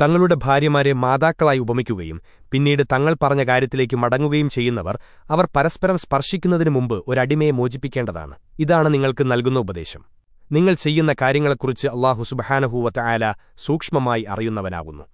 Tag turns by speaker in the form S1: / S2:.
S1: തങ്ങളുടെ ഭാര്യമാരെ മാതാക്കളായി ഉപമിക്കുകയും പിന്നീട് തങ്ങൾ പറഞ്ഞ കാര്യത്തിലേക്ക് മടങ്ങുകയും ചെയ്യുന്നവർ അവർ പരസ്പരം സ്പർശിക്കുന്നതിനു മുമ്പ് ഒരടിമയെ മോചിപ്പിക്കേണ്ടതാണ്. ഇതാണ് നിങ്ങൾക്ക് നൽകുന്ന ഉപദേശം. നിങ്ങൾ ചെയ്യുന്ന കാര്യങ്ങളെക്കുറിച്ച് അള്ളാഹു സുബഹാനഹൂവത്ത ആല സൂക്ഷ്മമായി അറിയുന്നവനാകുന്നു.